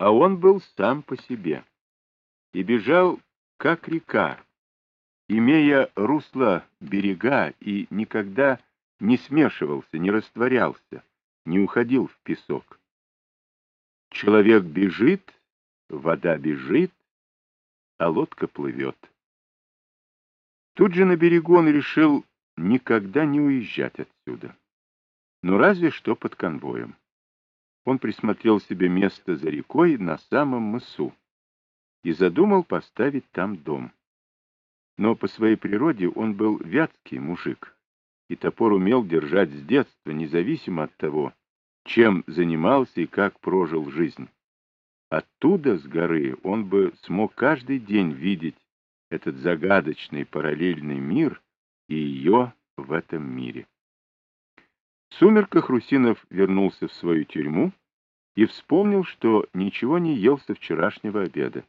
а он был сам по себе и бежал, как река, имея русло берега и никогда не смешивался, не растворялся, не уходил в песок. Человек бежит, вода бежит, а лодка плывет. Тут же на берегу он решил никогда не уезжать отсюда. Ну, разве что под конвоем. Он присмотрел себе место за рекой на самом мысу и задумал поставить там дом. Но по своей природе он был вятский мужик, и топор умел держать с детства, независимо от того, чем занимался и как прожил жизнь. Оттуда, с горы, он бы смог каждый день видеть этот загадочный параллельный мир и ее в этом мире. В сумерках Русинов вернулся в свою тюрьму и вспомнил, что ничего не ел со вчерашнего обеда.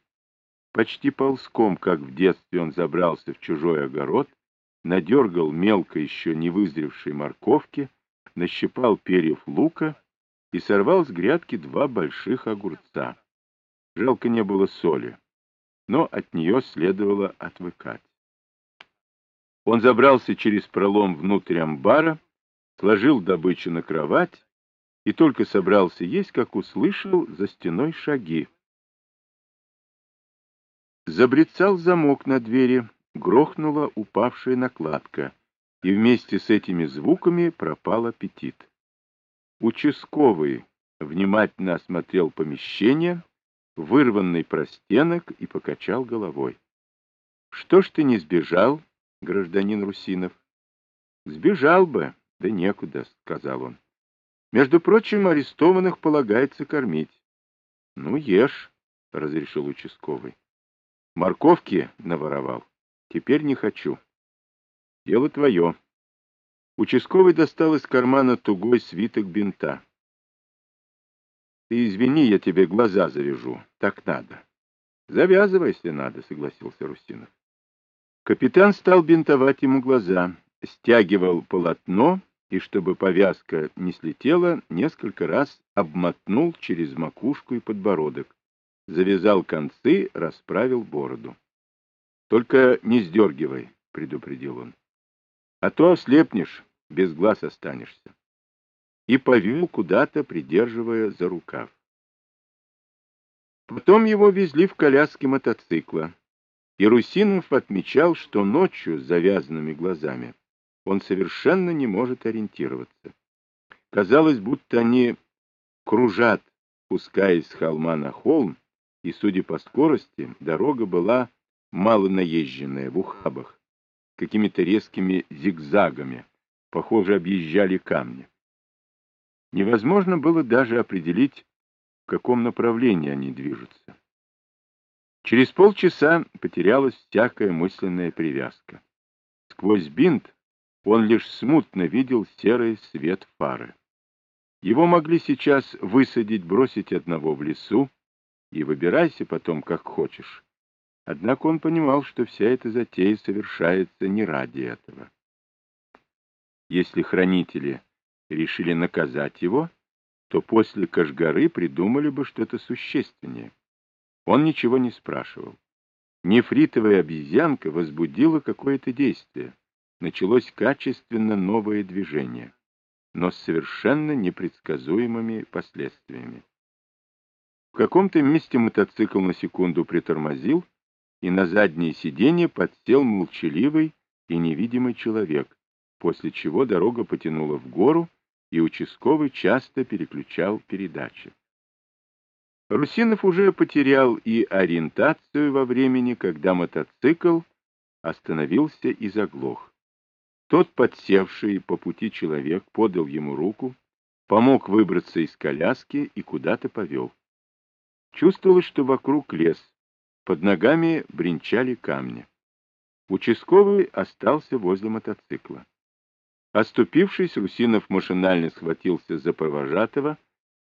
Почти ползком, как в детстве, он забрался в чужой огород, надергал мелко еще не вызревшей морковки, нащипал перьев лука и сорвал с грядки два больших огурца. Жалко не было соли, но от нее следовало отвыкать. Он забрался через пролом внутрь амбара, сложил добычу на кровать и только собрался есть, как услышал за стеной шаги. Забрецал замок на двери, грохнула упавшая накладка, и вместе с этими звуками пропал аппетит. Участковый внимательно осмотрел помещение, вырванный простенок и покачал головой. — Что ж ты не сбежал, гражданин Русинов? — Сбежал бы, да некуда, — сказал он. — Между прочим, арестованных полагается кормить. — Ну, ешь, — разрешил участковый. — Морковки наворовал. Теперь не хочу. — Дело твое. Участковый достал из кармана тугой свиток бинта. Ты извини, я тебе глаза завяжу. Так надо. Завязывай, если надо, согласился Рустинов. Капитан стал бинтовать ему глаза, стягивал полотно и, чтобы повязка не слетела, несколько раз обмотнул через макушку и подбородок, завязал концы, расправил бороду. — Только не сдергивай, — предупредил он. — А то ослепнешь, без глаз останешься и повел куда-то, придерживая за рукав. Потом его везли в коляске мотоцикла, и Русинов отмечал, что ночью с завязанными глазами он совершенно не может ориентироваться. Казалось, будто они кружат, спускаясь с холма на холм, и, судя по скорости, дорога была мало наезженная, в ухабах, какими-то резкими зигзагами, похоже, объезжали камни. Невозможно было даже определить, в каком направлении они движутся. Через полчаса потерялась всякая мысленная привязка. Сквозь бинт он лишь смутно видел серый свет фары. Его могли сейчас высадить, бросить одного в лесу, и выбирайся потом, как хочешь. Однако он понимал, что вся эта затея совершается не ради этого. Если хранители решили наказать его, то после Кашгары придумали бы что-то существеннее. Он ничего не спрашивал. Нефритовая обезьянка возбудила какое-то действие. Началось качественно новое движение, но с совершенно непредсказуемыми последствиями. В каком-то месте мотоцикл на секунду притормозил, и на заднее сиденье подсел молчаливый и невидимый человек, после чего дорога потянула в гору, и участковый часто переключал передачи. Русинов уже потерял и ориентацию во времени, когда мотоцикл остановился и заглох. Тот, подсевший по пути человек, подал ему руку, помог выбраться из коляски и куда-то повел. Чувствовалось, что вокруг лес, под ногами бренчали камни. Участковый остался возле мотоцикла. Оступившись, Русинов машинально схватился за провожатого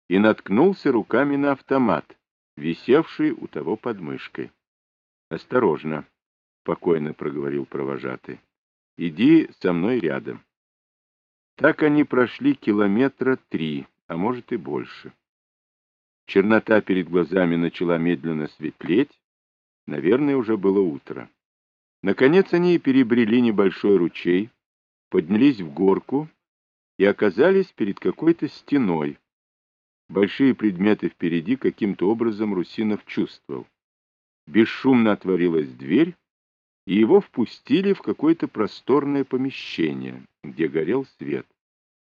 и наткнулся руками на автомат, висевший у того под мышкой. — Осторожно, — спокойно проговорил провожатый. — Иди со мной рядом. Так они прошли километра три, а может и больше. Чернота перед глазами начала медленно светлеть. Наверное, уже было утро. Наконец они перебрели небольшой ручей, поднялись в горку и оказались перед какой-то стеной. Большие предметы впереди каким-то образом Русинов чувствовал. Бесшумно отворилась дверь, и его впустили в какое-то просторное помещение, где горел свет.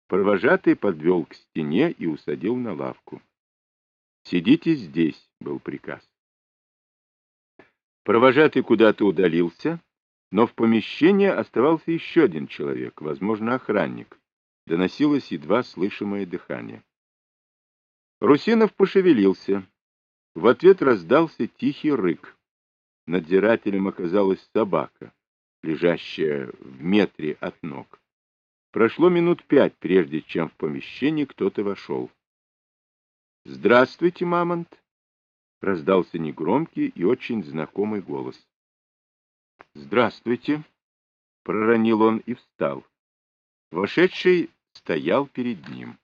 Провожатый подвел к стене и усадил на лавку. «Сидите здесь», — был приказ. Провожатый куда-то удалился, но в помещении оставался еще один человек, возможно, охранник. Доносилось едва слышимое дыхание. Русинов пошевелился. В ответ раздался тихий рык. Надзирателем оказалась собака, лежащая в метре от ног. Прошло минут пять, прежде чем в помещение кто-то вошел. — Здравствуйте, Мамонт! — раздался негромкий и очень знакомый голос. — Здравствуйте! — проронил он и встал. Вошедший стоял перед ним.